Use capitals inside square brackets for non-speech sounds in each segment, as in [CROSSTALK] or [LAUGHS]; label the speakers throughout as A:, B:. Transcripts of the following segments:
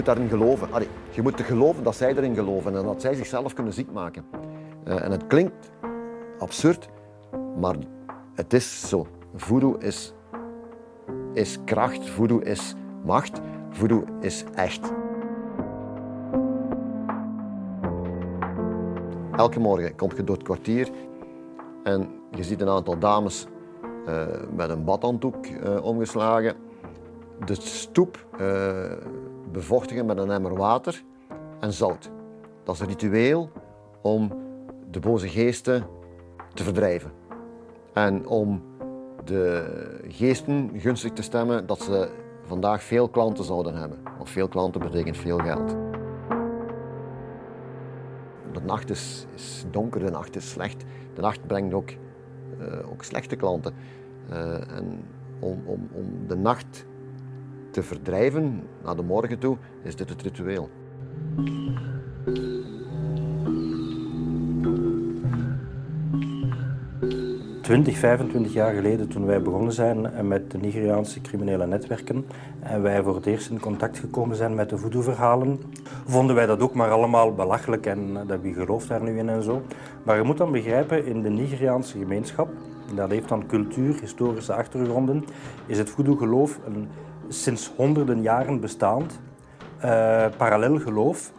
A: moet daarin geloven. Allee, je moet geloven dat zij erin geloven en dat zij zichzelf kunnen ziek maken. Uh, en het klinkt absurd, maar het is zo. Voodoo is, is kracht, voodoo is macht, voodoo is echt. Elke morgen kom je door het kwartier en je ziet een aantal dames uh, met een badhanddoek uh, omgeslagen. De stoep bevochtigen met een emmer water en zout. Dat is een ritueel om de boze geesten te verdrijven. En om de geesten gunstig te stemmen dat ze vandaag veel klanten zouden hebben. Want veel klanten betekent veel geld. De nacht is, is donker, de nacht is slecht. De nacht brengt ook, uh, ook slechte klanten. Uh, en om, om, om de nacht te verdrijven naar de morgen toe, is dit het ritueel.
B: 20, 25 jaar geleden toen wij begonnen zijn met de Nigeriaanse criminele netwerken en wij voor het eerst in contact gekomen zijn met de voodoo-verhalen, vonden wij dat ook maar allemaal belachelijk en dat wie gelooft daar nu in en zo. Maar je moet dan begrijpen, in de Nigeriaanse gemeenschap, dat heeft dan cultuur, historische achtergronden, is het voodoo-geloof een sinds honderden jaren bestaand uh, parallel geloof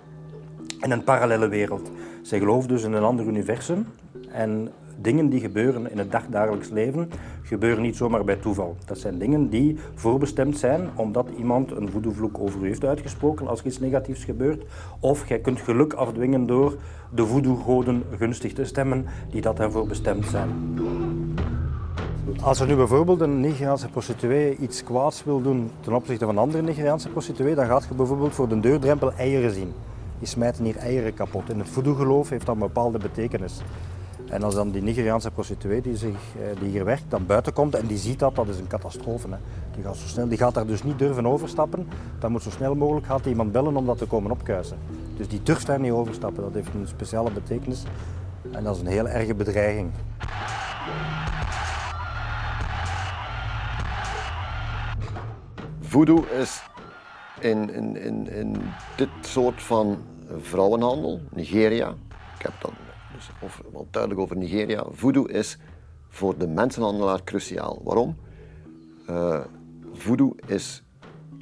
B: in een parallele wereld. Zij geloven dus in een ander universum en dingen die gebeuren in het dagdagelijks leven gebeuren niet zomaar bij toeval. Dat zijn dingen die voorbestemd zijn omdat iemand een voodoo-vloek over u heeft uitgesproken als er iets negatiefs gebeurt. Of jij kunt geluk afdwingen door de voodoo-goden gunstig te stemmen die dat daarvoor bestemd zijn. Als er nu bijvoorbeeld een Nigeriaanse prostituee iets kwaads wil doen ten opzichte van een andere Nigeriaanse prostituee, dan gaat je bijvoorbeeld voor de deurdrempel eieren zien. Die smijten hier eieren kapot. In het voodoo-geloof heeft dat een bepaalde betekenis. En als dan die Nigeriaanse prostituee die, zich, eh, die hier werkt, dan buiten komt en die ziet dat, dat is een catastrofe. Hè. Die, gaat zo snel, die gaat daar dus niet durven overstappen. Dan moet zo snel mogelijk gaat iemand bellen om dat te komen opkuisen. Dus die durft daar niet overstappen. Dat heeft een speciale betekenis. En dat is een heel erge bedreiging.
A: Voodoo is in, in, in, in dit soort van vrouwenhandel, Nigeria, ik heb dan dus over, wel duidelijk over Nigeria. Voodoo is voor de mensenhandelaar cruciaal. Waarom? Uh, voodoo is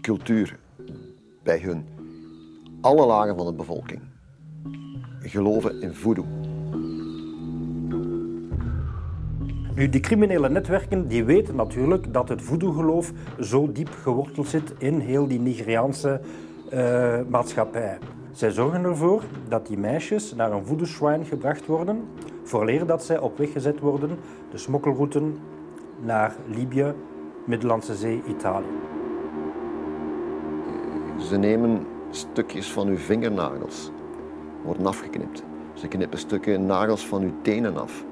A: cultuur bij hun. Alle lagen van de bevolking geloven in voodoo.
B: Nu, die criminele netwerken die weten natuurlijk dat het voodoo-geloof zo diep geworteld zit in heel die Nigeriaanse uh, maatschappij. Zij zorgen ervoor dat die meisjes naar een voodoo gebracht worden, vooraleer dat zij op weg gezet worden, de smokkelroute naar Libië, Middellandse Zee, Italië.
A: Ze nemen stukjes van uw vingernagels, worden afgeknipt. Ze knippen stukken nagels van uw tenen af.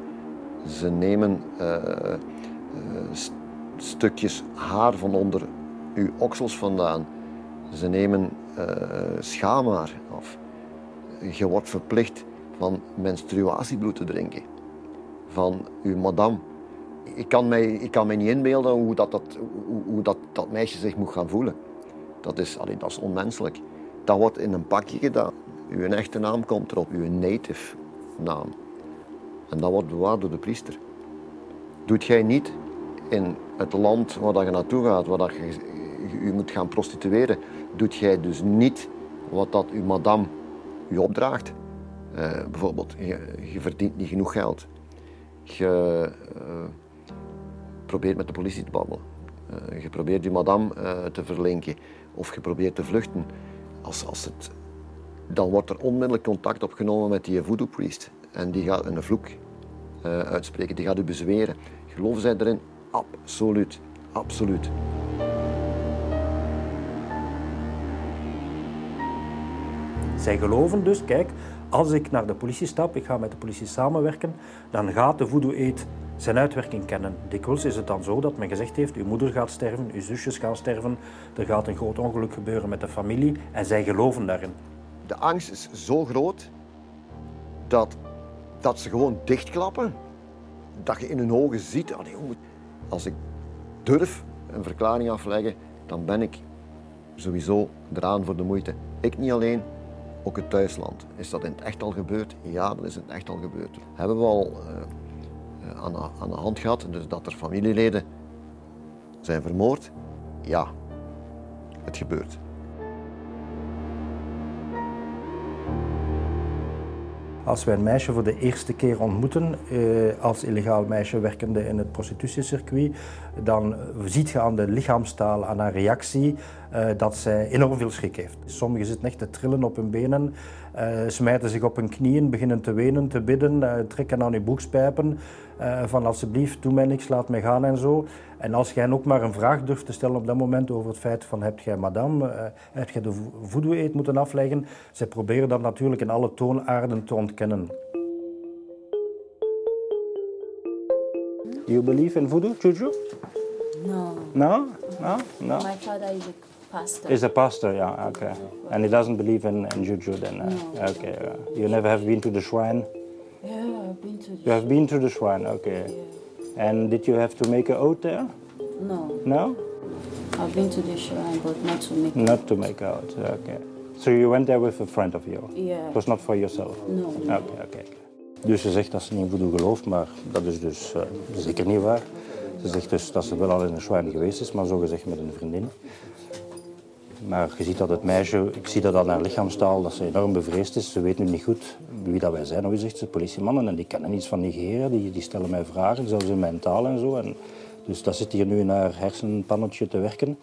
A: Ze nemen uh, uh, stukjes haar van onder uw oksels vandaan. Ze nemen uh, schaamhaar af. Je wordt verplicht van menstruatiebloed te drinken. Van uw madame. Ik kan mij, ik kan mij niet inbeelden hoe, dat, dat, hoe, dat meisje zich moet gaan voelen. Dat is, allee, dat is onmenselijk. Dat wordt in een pakje gedaan. Uw echte naam komt erop, uw native naam. En dat wordt bewaard door de priester. Doet jij niet in het land waar je naartoe gaat, waar je u moet gaan prostitueren, doet jij dus niet wat dat uw madame u opdraagt. Uh, bijvoorbeeld, je, je, verdient niet genoeg geld. Je uh, probeert met de politie te babbelen. Uh, je probeert je madame te verlinken of je probeert te vluchten. Als, als het, dan wordt er onmiddellijk contact opgenomen met die voodoo priest. En die gaat een vloek uitspreken, die gaat u bezweren. Geloven zij erin? Absoluut, absoluut.
B: Zij geloven dus, kijk, als ik naar de politie stap, ik ga met de politie samenwerken, dan gaat de voodoo eet zijn uitwerking kennen. Dikwijls is het dan zo dat men gezegd heeft, uw moeder gaat sterven, uw zusjes gaan sterven, er gaat een groot ongeluk gebeuren met de familie en zij geloven daarin.
A: De angst is zo groot dat, dat ze gewoon dichtklappen. Dat je in hun ogen ziet, als ik durf een verklaring afleggen, dan ben ik sowieso eraan voor de moeite. Ik niet alleen, ook het thuisland. Is dat in het echt al gebeurd? Ja, dat is in het echt al gebeurd. Hebben we al uh, aan, de, aan de hand gehad, dus dat er familieleden zijn vermoord? Ja, het gebeurt.
B: Als wij een meisje voor de eerste keer ontmoeten, eh, als illegaal meisje werkende in het prostitutiecircuit, dan ziet je aan de lichaamstaal, aan haar reactie, uh, dat zij enorm veel schrik heeft. Sommigen zitten echt te trillen op hun benen, smijten zich op hun knieën, beginnen te wenen, te bidden, trekken aan hun broekspijpen. van alsjeblieft, doe mij niks, laat mij gaan en zo. En als jij ook maar een vraag durft te stellen op dat moment over het feit van heb jij madame, heb jij de voodoo-eet moeten afleggen, zij proberen dat natuurlijk in alle toonaarden te ontkennen. You believe in voodoo, Juju?
C: No.
B: No? No? No?
C: My father is a pastor.
B: Is a pastor, yeah, okay. And he doesn't believe in, in Juju then? Uh,
C: No.
B: Okay. uh, you never have been to the shrine?
C: Yeah, I've been to the
B: You have been to the shrine, okay. And did you have to make an oath there?
C: No,
B: No?
C: I've been to the shrine, but not to make.
B: Not to make out, okay. So you went there with a friend of yours?
C: Yeah.
B: It was not for yourself?
C: No.
B: Oké, oké. Dus ze zegt dat ze niet in voodoo gelooft, maar dat is dus eh, zeker niet waar. Ze zegt dus dat ze wel al in een shrine geweest is, maar zo gezegd met een vriendin. Maar je ziet dat het meisje, ik zie dat aan haar lichaamstaal, dat ze enorm bevreesd is. Ze weet nu niet goed wie dat wij zijn. Hoe zegt ze, politiemannen, en die kennen iets van Nigeria. Die, die stellen mij vragen, zelfs in mijn taal en zo. En dus dat zit hier nu in haar hersenpannetje te werken.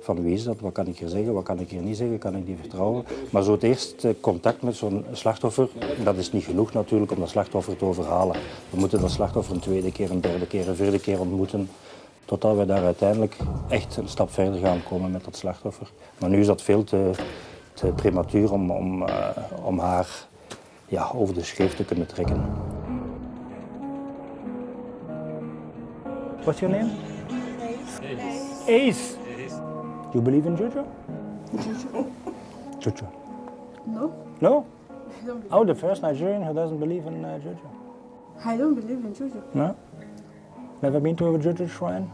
B: Van wie is dat? Wat kan ik hier zeggen? Wat kan ik hier niet zeggen? Kan ik die vertrouwen? Maar zo het contact met zo'n slachtoffer, dat is niet genoeg natuurlijk om dat slachtoffer te overhalen. We moeten dat slachtoffer een tweede keer, een derde keer, een vierde keer ontmoeten. Totdat we daar uiteindelijk echt een stap verder gaan komen met dat slachtoffer. Maar nu is dat veel te, te prematuur om, om, eh, om haar ja, over de scheef te kunnen trekken. What's your name? Ace. You believe in Juju? [LAUGHS] Juju.
D: No,
B: No?
D: Don't,
B: Oh, the first Nigerian who doesn't believe in uh, Juju.
D: I don't believe in Juju.
B: No? Never been to a Juju shrine?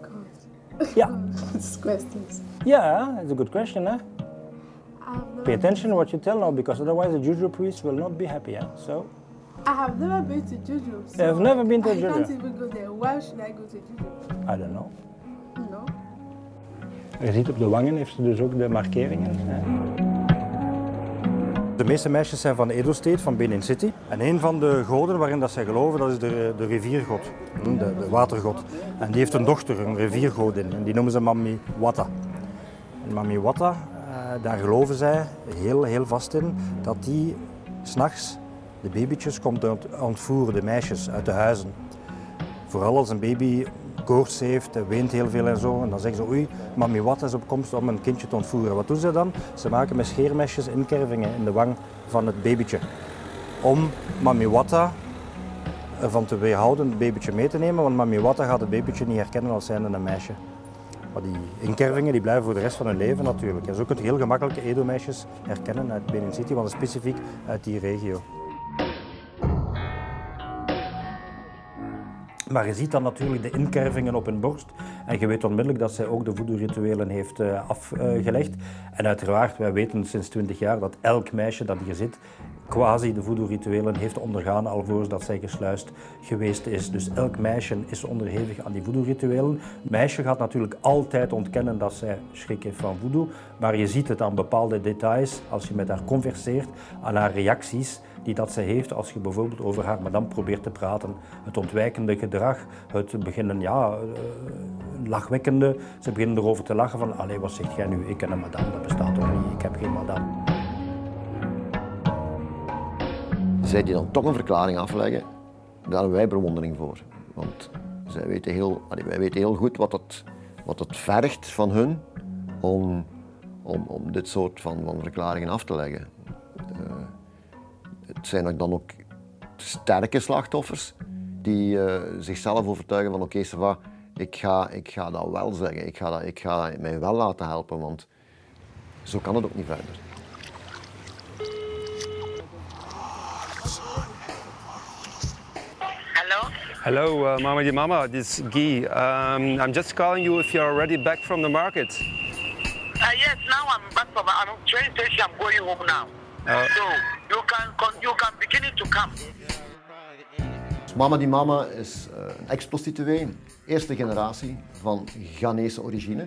D: God,
B: Yeah.
D: these [LAUGHS] questions.
B: Yeah, it's a good question? Eh?
D: I never,
B: Pay attention to what you tell now, because otherwise the Juju priest will not be happy, huh? So,
D: I have never been to Juju. So
B: have never been to
D: I
B: Juju?
D: can't even go there. Why should I go to Juju?
B: I don't know.
D: No.
B: Je ziet op de wangen heeft ze dus ook de markeringen. Eh? De meeste meisjes zijn van Edo State, van Benin City. En een van de goden waarin dat zij geloven, dat is de, de riviergod, hm, de, de watergod. En die heeft een dochter, een riviergodin, en die noemen ze Mami Wata. En Mami Wata, eh, daar geloven zij heel, heel vast in, dat die s'nachts de babytjes komt ont- ontvoeren, de meisjes, uit de huizen. Vooral als een baby koorts heeft, weent heel veel en zo. En dan zeggen ze, oei, mami wat is op komst om een kindje te ontvoeren. Wat doen ze dan? Ze maken met scheermesjes inkervingen in de wang van het babytje. Om mami Watta ervan te weerhouden het babytje mee te nemen, want mami Watta gaat het babytje niet herkennen als zijnde een meisje. Maar die inkervingen die blijven voor de rest van hun leven natuurlijk. En zo kun je heel gemakkelijk Edo-meisjes herkennen uit Benin City, want specifiek uit die regio. Maar je ziet dan natuurlijk de inkervingen op hun borst. En je weet onmiddellijk dat zij ook de voodoo-rituelen heeft eh, afgelegd. En uiteraard, wij weten sinds 20 jaar dat elk meisje dat hier zit, quasi de voodoo-rituelen heeft ondergaan alvorens dat zij gesluist geweest is. Dus elk meisje is onderhevig aan die voodoo-rituelen. Meisje gaat natuurlijk altijd ontkennen dat zij schrik heeft van voodoo. Maar je ziet het aan bepaalde details, als je met haar converseert, aan haar reacties die dat zij heeft als je bijvoorbeeld over haar madame probeert te praten. Het ontwijkende gedrag, het beginnen, ja, eh, lachwekkende. Ze beginnen erover te lachen van, allee, wat zegt jij nu? Ik ken een madame, dat bestaat toch niet? Ik heb geen madame.
A: Zij die dan toch een verklaring afleggen, daar hebben wij bewondering voor. Want zij weten heel, wij weten heel goed wat het, wat het vergt van hun om, om, om dit soort van, van verklaringen af te leggen. Eh, het zijn dan ook sterke slachtoffers die eh, zichzelf overtuigen van oké, va, ik ga, ik ga dat wel zeggen, ik ga, dat, ik ga mij wel laten helpen, want zo kan het ook niet verder.
E: Hello?
F: Hello, uh, Mama Di Mama, this is Guy. Um, I'm just calling you if you're already back from the market.
E: Uh, yes, now I'm back from I'm train station. I'm going home now.
F: Uh,
E: so you can con- you can begin it to come.
A: Mama die Mama is eh, een ex-prostituee, eerste generatie van Ghanese origine.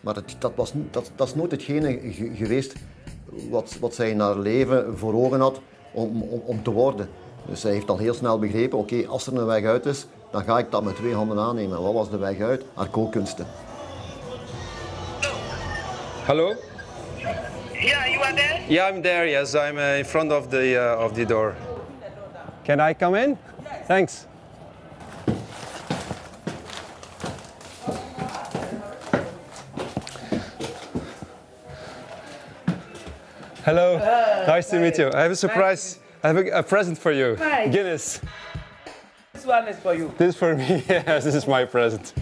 A: Maar het, dat, was, dat, dat is nooit hetgene ge- geweest wat, wat zij in haar leven voor ogen had om, om, om te worden. Dus zij heeft al heel snel begrepen, oké, als er een weg uit is, dan ga ik dat met twee handen aannemen. En wat was de weg uit? Haar kookkunsten.
F: hello?
E: Yeah, you are there.
F: Yeah, I'm there. Yes, I'm uh, in front of the uh, of the door. Can I come in? Thanks. Hello. nice to meet you. I have a surprise. I have a, a present for you.
G: Hi.
F: Guinness.
G: This one is for you.
F: This is for me. [LAUGHS] yes, this is my present.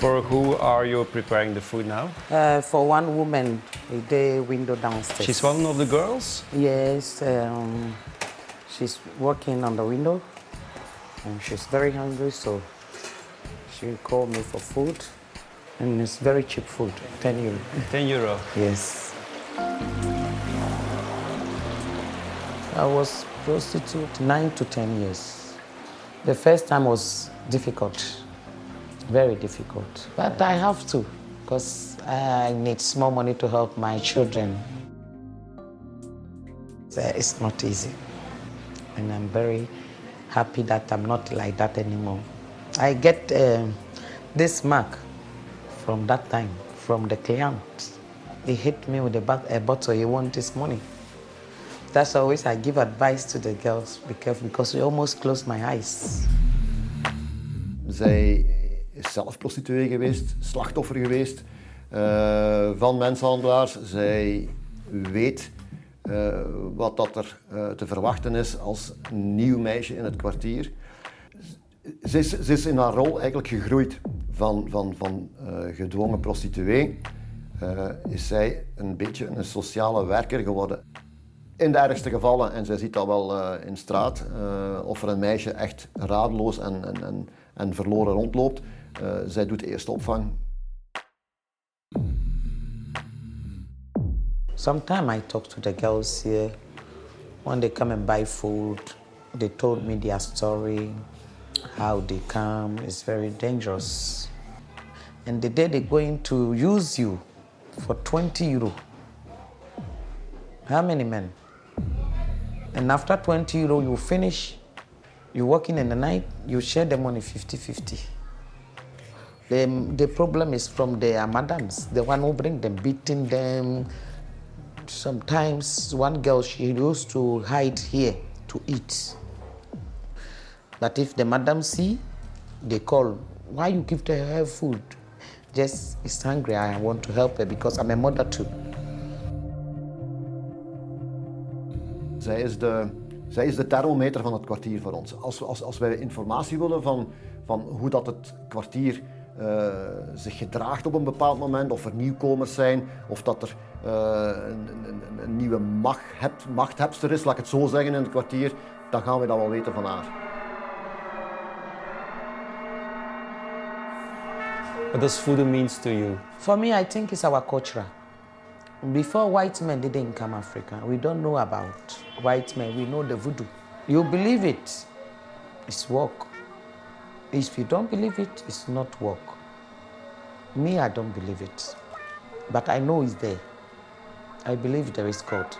F: For who are you preparing the food now?
G: Uh, for one woman, the window downstairs.
F: She's one of the girls.
G: Yes, um, she's working on the window, and she's very hungry, so she called me for food, and it's very cheap food, 10 euro.
F: 10 euro.
G: Yes. I was prostitute nine to 10 years. The first time was difficult, very difficult. But I have to, because I need small money to help my children. So It's not easy. And I'm very happy that I'm not like that anymore. I get um this mark from that time, from the client. He hit me with a, a bottle, he want this money. That's always I give advice to the girls, be careful, because we almost close my eyes.
A: Zij is zelf prostituee geweest, slachtoffer geweest eh, van mensenhandelaars. Zij weet eh, wat dat er eh, te verwachten is als nieuw meisje in het kwartier. Ze is, is in haar rol eigenlijk gegroeid van, van, van gedwongen prostituee. is zij een beetje een sociale werker geworden. In de ergste gevallen, en zij ziet dat wel eh, in straat, eh, of er een meisje echt radeloos en, en, en, en verloren rondloopt, eh, zij doet de eerste opvang.
G: Sometimes I talk to the girls here. When they come and buy food, they told me their story, how they come. It's very dangerous. And the day they're going to use you for 20 euro. How many men? And after 20 euro, you finish, you're working in the night, you share the money 50 50. The, the problem is from the madams, the one who bring them, beating them. Sometimes one girl, she used to hide here to eat. But if the madam see, they call, why you give her food? Just, is hungry, I want to help her because I'm a mother too.
A: Zij is de, zij is de thermometer van het kwartier voor ons. Als, we- als, als wij informatie willen van, van hoe dat het kwartier eh, zich gedraagt op een bepaald moment, of er nieuwkomers zijn, of dat er eh, een, een, een nieuwe macht, hebt, machthebster is, laat ik het zo zeggen, in het kwartier, dan gaan we dat wel weten van haar.
F: What does voodoo means to you?
G: For me, I think it's our culture. Before white men didn't come Africa, we don't know about white men. We know the voodoo. You believe it, it's work. If you don't believe it, it's not work. Me, I don't believe it. But I know it's there. I believe there is God.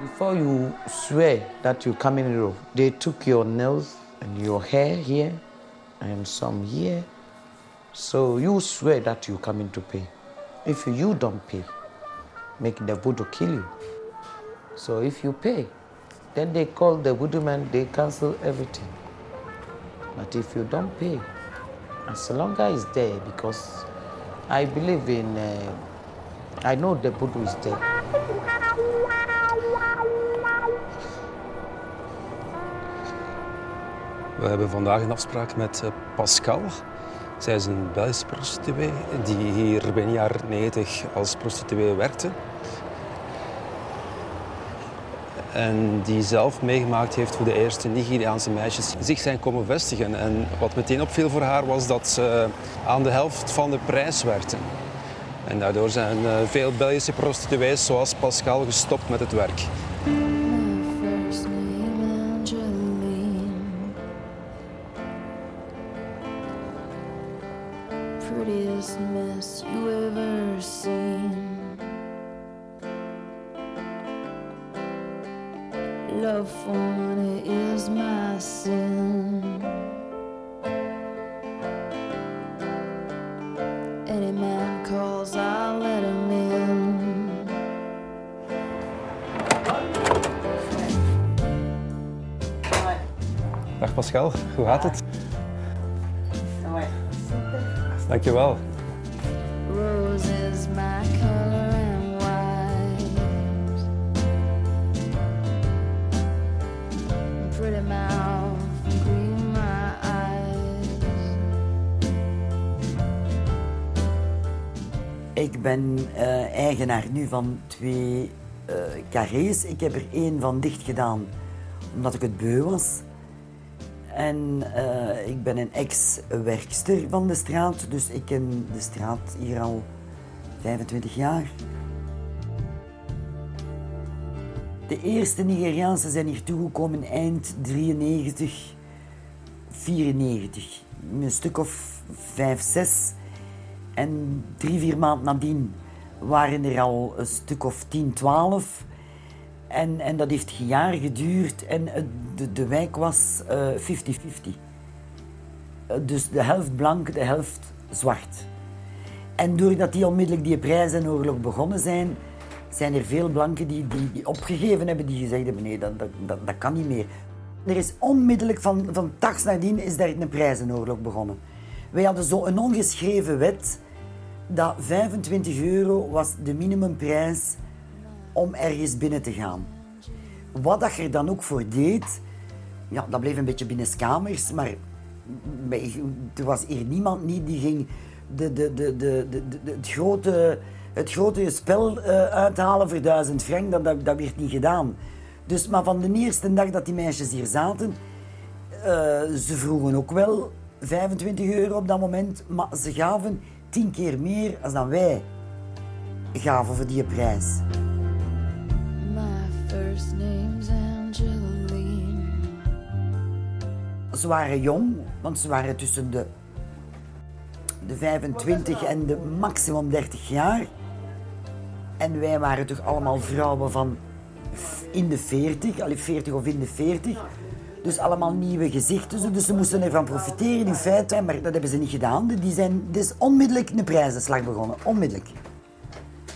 G: Before you swear that you come in Europe, they took your nails and your hair here and some here. So you swear that you coming to pay. If you don't pay, make the voodoo kill you. So if you pay, then they call the voodoo man, they cancel everything. But if you don't pay, as long as it's there, because I believe in, uh, I know the voodoo is there.
F: We hebben vandaag een afspraak met eh, Pascal. Zij is een Belgische prostituee die hier begin jaren 90 als prostituee werkte. En die zelf meegemaakt heeft hoe de eerste Nigeriaanse meisjes zich zijn komen vestigen. En wat meteen opviel voor haar was dat ze aan de helft van de prijs werkten. En daardoor zijn eh, veel Belgische prostituees zoals Pascal gestopt met het werk.
H: Prettiest mess you ever seen. Love for money is my sin. Any man calls, I'll let him in.
F: Dag Pascal, hoe gaat het?
H: Eyes.
I: Ik ben eh, eigenaar nu van twee eh carrés. Ik heb er één van dicht gedaan omdat ik het beu was. En eh, ik ben een ex-werkster van de straat, dus ik ken de straat hier al 25 jaar. De eerste Nigeriaanse zijn hier toegekomen eind 93, 94. Een stuk of vijf, zes. En drie, vier maanden nadien waren er al een stuk of 10, 12. En, en dat heeft jaren geduurd en het- de, de wijk was eh, 50-50. Eh, dus de helft blank, de helft zwart. En doordat die onmiddellijk die prijzenoorlog begonnen zijn, zijn er veel blanken die, die, die opgegeven hebben, die gezegd hebben, nee, dat, dat, dat, dat kan niet meer. Er is onmiddellijk van, van tags nadien is daar een prijzenoorlog begonnen. Wij hadden zo een ongeschreven wet dat 25 euro was de minimumprijs om ergens binnen te gaan. Wat dat je er dan ook voor deed, ja, dat bleef een beetje binnenskamers, maar er was hier niemand niet die ging de, de, de, de, de, het, grote, het grote spel eh, uithalen voor duizend frank. Dat, dat, dat werd niet gedaan. Dus, maar van de eerste dag dat die meisjes hier zaten, eh, ze vroegen ook wel 25 euro op dat moment, maar ze gaven tien keer meer als dan wij gaven voor die prijs. Ze waren jong, want ze waren tussen de, de 25 en de maximum 30 jaar. En wij waren toch allemaal vrouwen van in de 40, allee, 40 of in de 40. Dus allemaal nieuwe gezichten. Dus ze moesten ervan profiteren in feite, maar dat hebben ze niet gedaan. Die zijn dus onmiddellijk een prijzenslag begonnen. Onmiddellijk.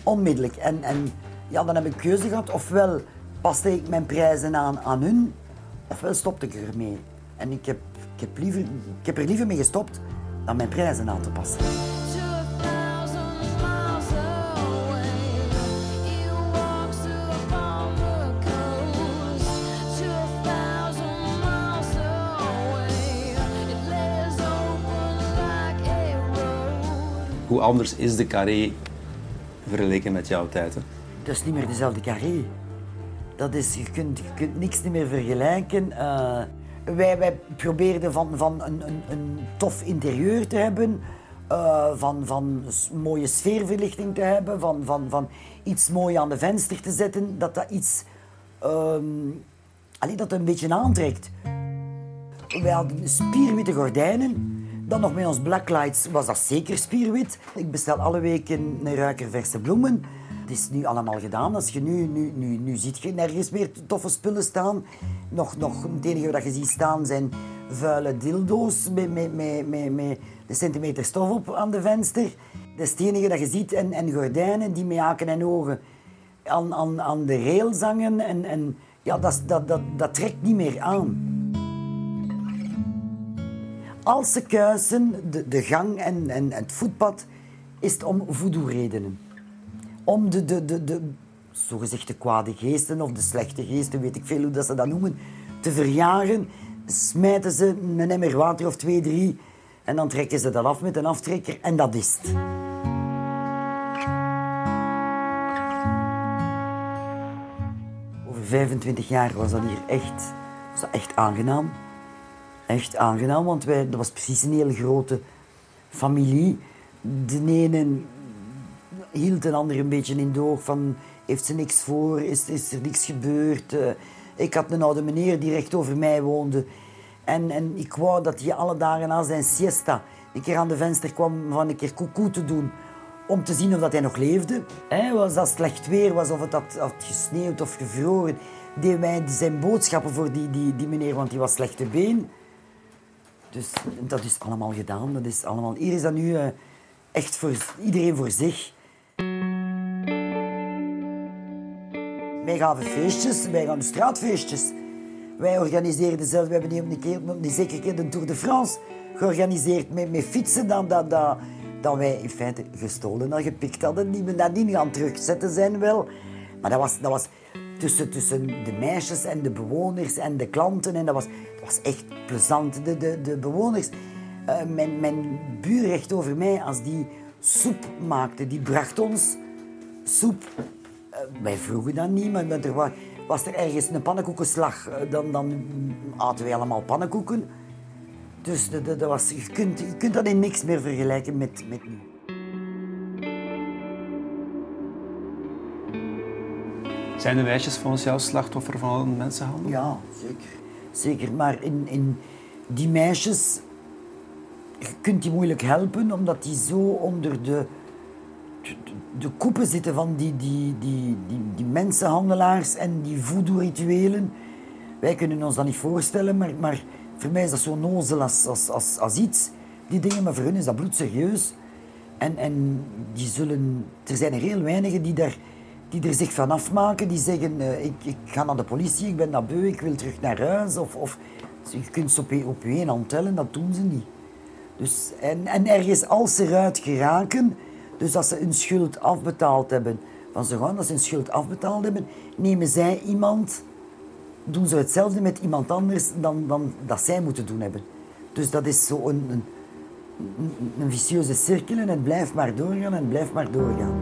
I: Onmiddellijk. En, en ja, dan heb ik keuze gehad. Ofwel paste ik mijn prijzen aan aan hun, ofwel stopte ik ermee. En ik heb, ik, heb liever, ik heb er liever mee gestopt dan mijn prijzen aan te passen.
J: Hoe anders is de carré vergeleken met jouw tijd? Hè?
I: Dat is niet meer dezelfde carré. Dat is, je, kunt, je kunt niks niet meer vergelijken. Eh, wij, wij probeerden van, van een, een, een tof interieur te hebben, eh, van, van mooie sfeerverlichting te hebben, van, van, van iets mooi aan de venster te zetten, dat dat iets... ehm allee, dat een beetje aantrekt. Wij hadden spierwitte gordijnen. Dan nog met ons blacklights was dat zeker spierwit. Ik bestel alle weken een ruiker verse bloemen. Is nu allemaal gedaan. Als je nu, nu, nu, nu ziet je nergens meer toffe spullen staan. Nog, nog, het enige wat je ziet staan zijn vuile dildo's met, met, met, met, een centimeter stof op aan de venster. Dat is het enige dat je ziet. En, en gordijnen die met haken en ogen aan, aan, aan de rail zangen. En, en ja, dat, dat, dat, dat trekt niet meer aan. Als ze kuisen, de, de gang en, en het voetpad, is het om voodoo-redenen. Om de, de, de, de zogezegde kwade geesten of de slechte geesten, weet ik veel hoe dat ze dat noemen, te verjagen, smijten ze een emmer water of twee, drie en dan trekken ze dat af met een aftrekker en dat is het. Over 25 jaar was dat hier echt, was dat echt aangenaam. Echt aangenaam, want wij, dat was precies een hele grote familie. De ene hield een ander een beetje in doog van... Heeft ze niks voor? Is, is er niks gebeurd? Eh, ik had een oude meneer die recht over mij woonde. En, en ik wou dat hij alle dagen na zijn siesta een keer aan de venster kwam van een keer koekoe te doen. Om te zien of dat hij nog leefde. Hè, was dat slecht weer was of het had, had gesneeuwd of gevroren. Deed wij zijn boodschappen voor die, die, die meneer, want die was slechte been. Dus dat is allemaal gedaan. Dat is allemaal... Hier is dat nu eh, echt voor iedereen voor zich. Wij gaven feestjes, wij gaven straatfeestjes. Wij organiseerden zelf, we hebben een keer, een keer de Tour de France georganiseerd met, met fietsen dan, dat, dat, dat wij in feite gestolen en gepikt hadden, die we nadien gaan terugzetten zijn wel. Maar dat was, dat was tussen, tussen de meisjes en de bewoners en de klanten en dat was, dat was echt plezant. De, de, de bewoners, eh, mijn, mijn buur recht over mij, als die soep maakte, die bracht ons soep. Eh, wij vroegen dat niet, maar er was, was er ergens een pannenkoekenslag, eh, dan, dan aten wij allemaal pannenkoeken. Dus dat, dat, dat was, je, kunt, je kunt dat in niks meer vergelijken met, met nu.
F: Zijn de meisjes volgens jou slachtoffer van mensenhandel?
I: Ja, zeker. Zeker, maar in, in die meisjes... Je kunt die moeilijk helpen, omdat die zo onder de, de, koepen zitten van die, die, die, die, die mensenhandelaars en die voodoo-rituelen. Wij kunnen ons dat niet voorstellen, maar, maar voor mij is dat zo nozel als, als, als, iets. Die dingen, maar voor hun is dat bloedserieus. En, en die zullen... Er zijn er heel weinigen die, daar, die er zich van afmaken. Die zeggen, eh, ik, ik ga naar de politie, ik ben dat beu, ik wil terug naar huis. Of, of je kunt ze op, op je één hand tellen, dat doen ze niet. Dus, en, en ergens als ze eruit geraken, dus dat ze hun schuld afbetaald hebben, van ze gaan dat ze hun schuld afbetaald hebben, nemen zij iemand, doen ze hetzelfde met iemand anders dan, dan dat zij moeten doen hebben. Dus dat is zo een, een, vicieuze cirkel en het blijft maar doorgaan en blijft maar doorgaan.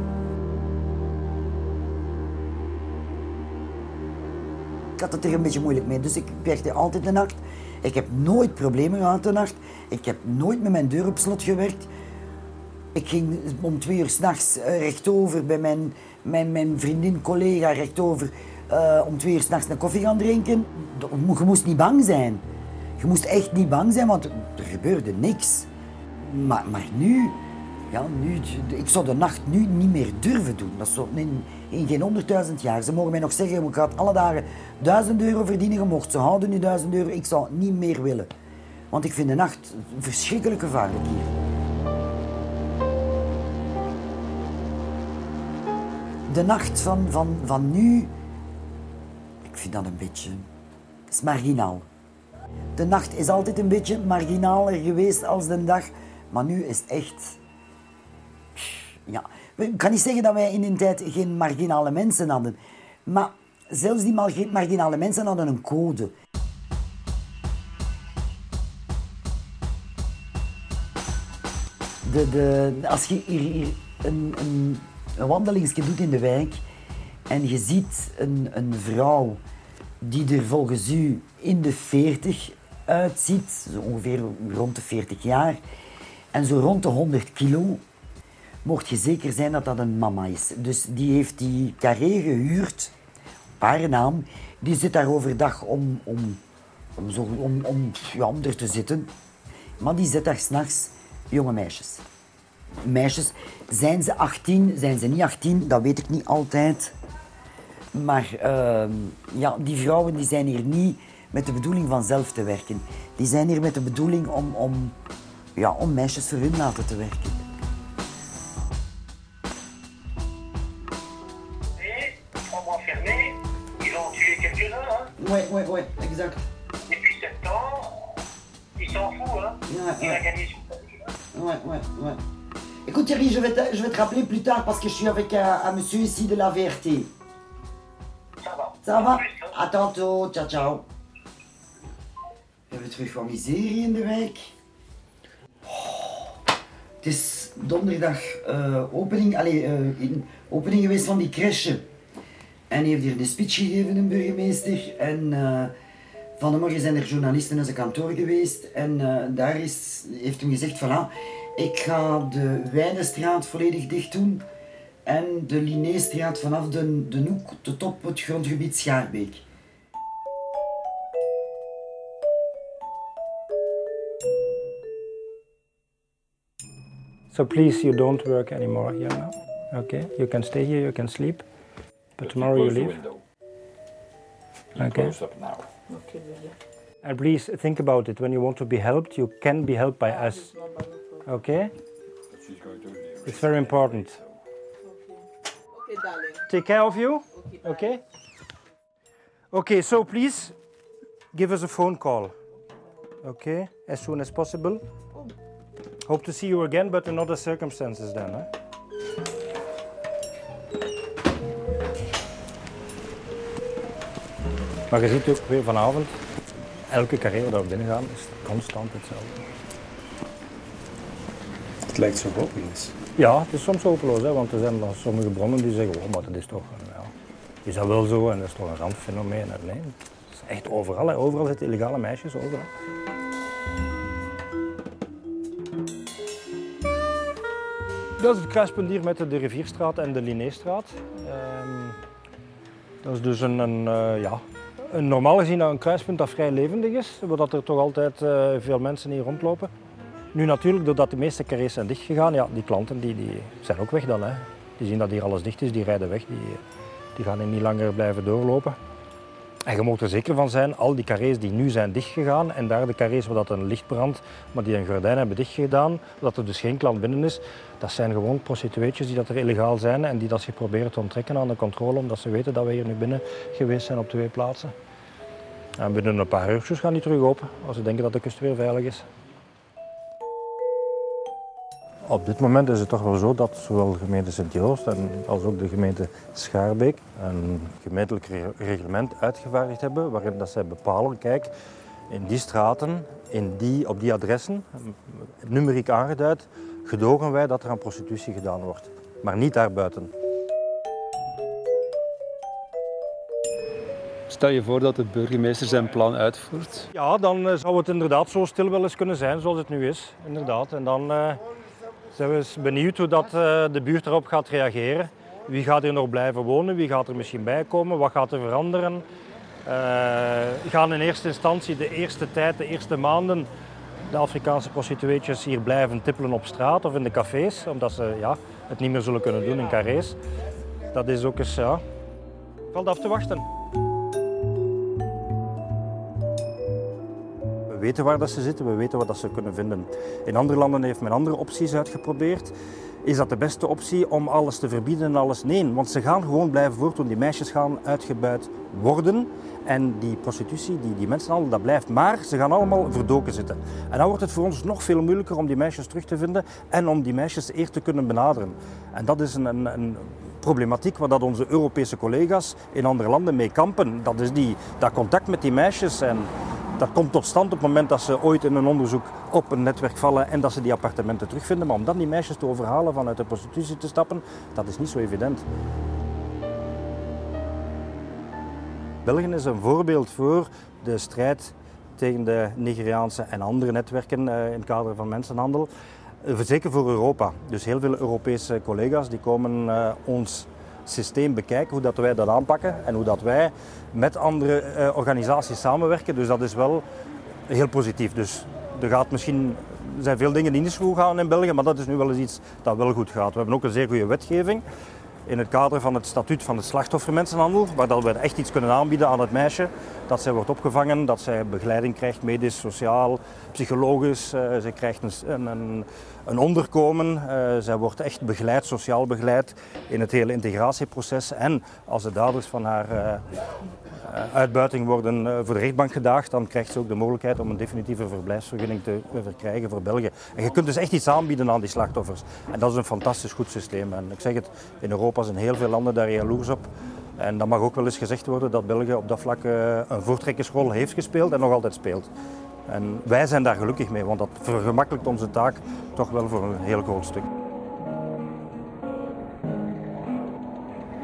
I: Ik had het er een beetje moeilijk mee, dus ik werkte altijd de nacht. Ik heb nooit problemen gehad de nacht. Ik heb nooit met mijn deur op slot gewerkt. Ik ging om twee uur s'nachts uh, rechtover bij mijn, mijn, mijn vriendin, collega rechtover, eh om twee uur s'nachts een koffie gaan drinken. Je moest niet bang zijn. Je moest echt niet bang zijn, want er gebeurde niks. Maar, nu, ja, nu, ik zou de nacht nu niet meer durven doen. Dat zou in, geen honderdduizend jaar. Ze mogen mij nog zeggen, ik ga alle dagen duizend euro verdienen. Je mocht ze houden nu duizend euro. Ik zou het niet meer willen. Want ik vind de nacht verschrikkelijk gevaarlijk hier. De nacht van, van, van nu, ik vind dat een beetje, is marginaal. De nacht is altijd een beetje marginaler geweest als de dag, maar nu is echt, ja. Ik kan niet zeggen dat wij in die tijd geen marginale mensen hadden, maar zelfs die margi- marginale mensen hadden een code. De, de, als je hier een, een, wandelingsje doet in de wijk en je ziet een, een vrouw die er volgens u in de 40 uitziet, zo ongeveer rond de 40 jaar, en zo rond de 100 kilo, mocht je zeker zijn dat dat een mama is. Dus die heeft die carré gehuurd, haar naam. Die zit daar overdag om, om, om, zo, om, om, ja, om er te zitten. Maar die zit daar s'nachts jonge meisjes. Meisjes, zijn ze 18, zijn ze niet 18, dat weet ik niet altijd. Maar ehm, ja, die vrouwen die zijn hier niet met de bedoeling van zelf te werken. Die zijn hier met de bedoeling om, om, ja, om meisjes voor hun laten te werken.
E: Ils.
I: Oui, oui, oui, exact.
E: Depuis septembre, il s'en fout, hein.
I: Ouais, ouais.
E: son famille, hein.
I: Ouais, ouais, ouais. Écoute Thierry, je vais, te, je vais te rappeler plus tard parce que je suis avec un, un monsieur ici de la VRT.
E: Ça va.
I: Ça va? À tantôt, ciao, ciao. We terug wat miserie in de wijk. Oh, het is donderdag eh, opening, allee, eh, in, opening geweest van die crèche. En hij heeft hier de speech gegeven, een burgemeester. En eh, van de morgen zijn er journalisten naar zijn kantoor geweest. En eh, daar is, heeft hem gezegd, voilà, ik ga de Wijnenstraat volledig dicht doen. En de Linnéestraat vanaf de, de hoek tot op het grondgebied Schaarbeek.
B: So please, you don't work anymore here now. Okay, you can stay here, you can sleep, but tomorrow you leave. Okay.
K: now.
B: And please think about it. When you want to be helped, you can be helped by us. Okay? It's very important.
L: Okay, darling.
B: Take care of you. Okay? Okay, so please give us a phone call. Okay? As soon as possible. Hope to see you again, but in other circumstances then. Huh? Maar je ziet ook weer vanavond, elke carrière dat we binnen gaan, is constant hetzelfde.
F: Het lijkt zo hopeloos.
B: Ja, het is soms hopeloos, hè, want er zijn dan sommige bronnen die zeggen, oh, maar dat is toch, ja, is dat wel zo en dat is toch een randfenomeen. En Nee, het is echt overal, hè. overal zitten illegale meisjes, overal. Dat is het kruispunt hier met de Rivierstraat en de Linnéestraat. Ehm, dat is dus een, een, eh, ja, een normaal gezien een kruispunt dat vrij levendig is, waar er toch altijd eh, veel mensen hier rondlopen. Nu natuurlijk, doordat de meeste carrés zijn dichtgegaan, ja, die klanten die, die zijn ook weg dan. Hè. Die zien dat hier alles dicht is, die rijden weg, die, die gaan hier niet langer blijven doorlopen. En je moet er zeker van zijn, al die carrés die nu zijn dichtgegaan en daar de carrés waar dat een licht brandt, maar die een gordijn hebben dichtgedaan, dat er dus geen klant binnen is, dat zijn gewoon prostitueetjes die dat er illegaal zijn en die dat zich proberen te onttrekken aan de controle, omdat ze weten dat we hier nu binnen geweest zijn op twee plaatsen. En binnen een paar uurtjes gaan die terug open, als ze denken dat de kust weer veilig is. Op dit moment is het toch wel zo dat zowel de gemeente Sint-Joost en als ook de gemeente Schaarbeek een gemeentelijk re- reglement uitgevaardigd hebben waarin dat zij bepalen, kijk, in die straten, in die, op die adressen, numeriek aangeduid, gedogen wij dat er aan prostitutie gedaan wordt. Maar niet daarbuiten.
F: Stel je voor dat de burgemeester zijn plan uitvoert.
B: Ja, dan eh, zou het inderdaad zo stil wel eens kunnen zijn zoals het nu is. Inderdaad. En dan eh, zijn we eens benieuwd hoe dat, eh, de buurt erop gaat reageren. Wie gaat hier nog blijven wonen? Wie gaat er misschien bij komen? Wat gaat er veranderen? Eh, gaan in eerste instantie de eerste tijd, de eerste maanden, de Afrikaanse prostitueetjes hier blijven tippelen op straat of in de cafés, omdat ze ja, het niet meer zullen kunnen doen in carrés. Dat is ook eens, ja, valt af te wachten. Weten waar dat ze zitten, we weten wat dat ze kunnen vinden. In andere landen heeft men andere opties uitgeprobeerd. Is dat de beste optie om alles te verbieden en alles? Nee, want ze gaan gewoon blijven voortdoen. Die meisjes gaan uitgebuit worden. En die prostitutie, die, die mensenhandel, dat blijft. Maar ze gaan allemaal verdoken zitten. En dan wordt het voor ons nog veel moeilijker om die meisjes terug te vinden en om die meisjes eer te kunnen benaderen. En dat is een, een, een problematiek waar onze Europese collega's in andere landen mee kampen. Dat is die, dat contact met die meisjes. En dat komt tot stand op het moment dat ze ooit in een onderzoek op een netwerk vallen en dat ze die appartementen terugvinden. Maar om dan die meisjes te overhalen vanuit de prostitutie te stappen, dat is niet zo evident. België is een voorbeeld voor de strijd tegen de Nigeriaanse en andere netwerken eh, in het kader van mensenhandel. Eh, Zeker voor Europa. Dus heel veel Europese collega's die komen eh, ons systeem bekijken, hoe dat wij dat aanpakken en hoe dat wij met andere eh, organisaties samenwerken. Dus dat is wel heel positief. Dus er gaat misschien, zijn veel dingen die niet goed gaan in België, maar dat is nu wel eens iets dat wel goed gaat. We hebben ook een zeer goede wetgeving in het kader van het statuut van het slachtoffermensenhandel, waar dat we echt iets kunnen aanbieden aan het meisje, dat zij wordt opgevangen, dat zij begeleiding krijgt, medisch, sociaal, psychologisch. Eh, zij krijgt een, een, een onderkomen, eh, zij wordt echt begeleid, sociaal begeleid in het hele integratieproces. En als de daders van haar eh, uitbuiting worden eh, voor de rechtbank gedaagd, dan krijgt ze ook de mogelijkheid om een definitieve verblijfsvergunning te eh, verkrijgen voor België. En je kunt dus echt iets aanbieden aan die slachtoffers. En dat is een fantastisch goed systeem. En ik zeg het, in Europa zijn heel veel landen daar jaloers op. En dan mag ook wel eens gezegd worden dat België op dat vlak eh, een voortrekkersrol heeft gespeeld en nog altijd speelt. En wij zijn daar gelukkig mee, want dat vergemakkelijkt onze taak toch wel voor een heel groot stuk.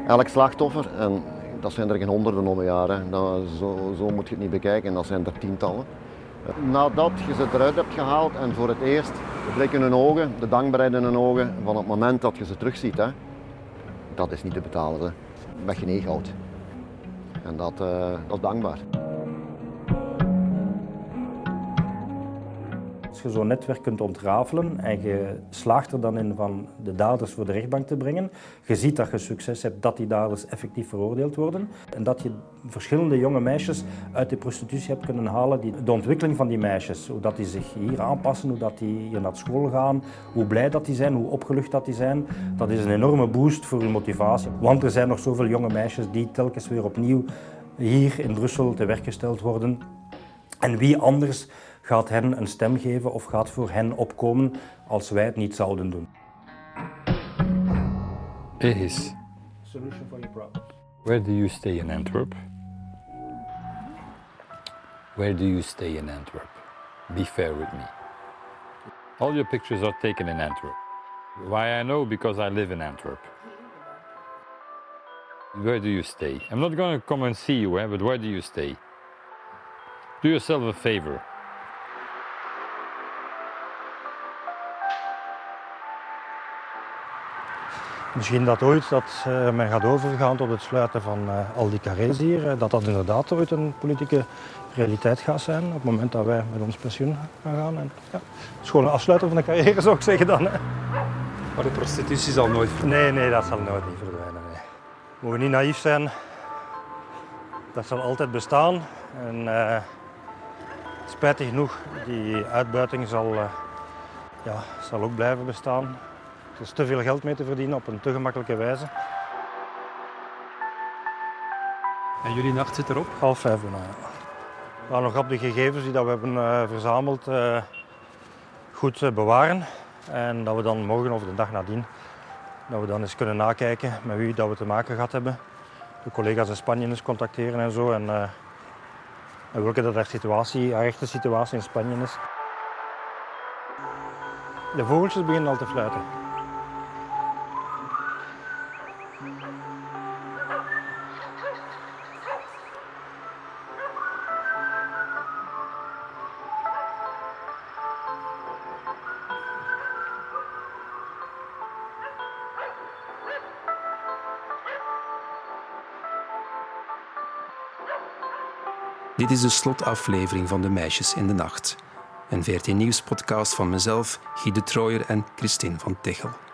A: Elk slachtoffer, en dat zijn er geen honderden om een jaar. Dat, zo, zo moet je het niet bekijken, en dat zijn er tientallen. Nadat je ze eruit hebt gehaald en voor het eerst de blik in hun ogen, de dankbaarheid in hun ogen, van het moment dat je ze terugziet. Hè. dat is niet te betalen hè, geen e-goud. En dat, eh, dat is dankbaar.
B: Je zo'n netwerk kunt ontrafelen en je slaagt er dan in van de daders voor de rechtbank te brengen, je ziet dat je succes hebt dat die daders effectief veroordeeld worden en dat je verschillende jonge meisjes uit de prostitutie hebt kunnen halen. Die, de ontwikkeling van die meisjes, hoe dat die zich hier aanpassen, hoe dat die hier naar school gaan, hoe blij dat die zijn, hoe opgelucht dat die zijn, dat is een enorme boost voor hun motivatie. Want er zijn nog zoveel jonge meisjes die telkens weer opnieuw hier in Brussel te werk gesteld worden. En wie anders gaat hen een stem geven of gaat voor hen opkomen als wij het niet zouden doen.
K: Ehis,
B: Solution for your problems.
K: where do you stay in Antwerp? Where do you stay in Antwerp? Be fair with me. All your pictures are taken in Antwerp. Why I know because I live in Antwerp. Where do you stay? I'm not going to come and see you, eh, but where do you stay? Do yourself a favor.
B: Misschien dat ooit dat eh, men gaat overgaan tot het sluiten van eh, al die carrés hier, eh, dat dat inderdaad ooit een politieke realiteit gaat zijn op het moment dat wij met ons pensioen gaan gaan. En, ja, het is gewoon een afsluiter van de carrière zou ik zeggen dan. Hè.
F: Maar de prostitutie zal nooit
B: Nee, nee, dat zal nooit niet verdwijnen. Nee. We mogen niet naïef zijn. Dat zal altijd bestaan. En eh, spijtig genoeg, die uitbuiting zal, ja, zal ook blijven bestaan. Er is te veel geld mee te verdienen op een te gemakkelijke wijze.
F: En jullie nacht zit erop?
B: Half vijf bijna, ja. We gaan nog op de gegevens die dat we hebben eh, verzameld eh, goed eh, bewaren. En dat we dan morgen of de dag nadien, dat we dan eens kunnen nakijken met wie dat we te maken gehad hebben. De collega's in Spanje eens contacteren en zo. En, en welke dat haar situatie, haar echte situatie in Spanje is. De vogeltjes beginnen al te fluiten.
M: Dit is de slotaflevering van De Meisjes in de Nacht. Een VRT Nieuws podcast van mezelf, Guy de en Christine van Tichel.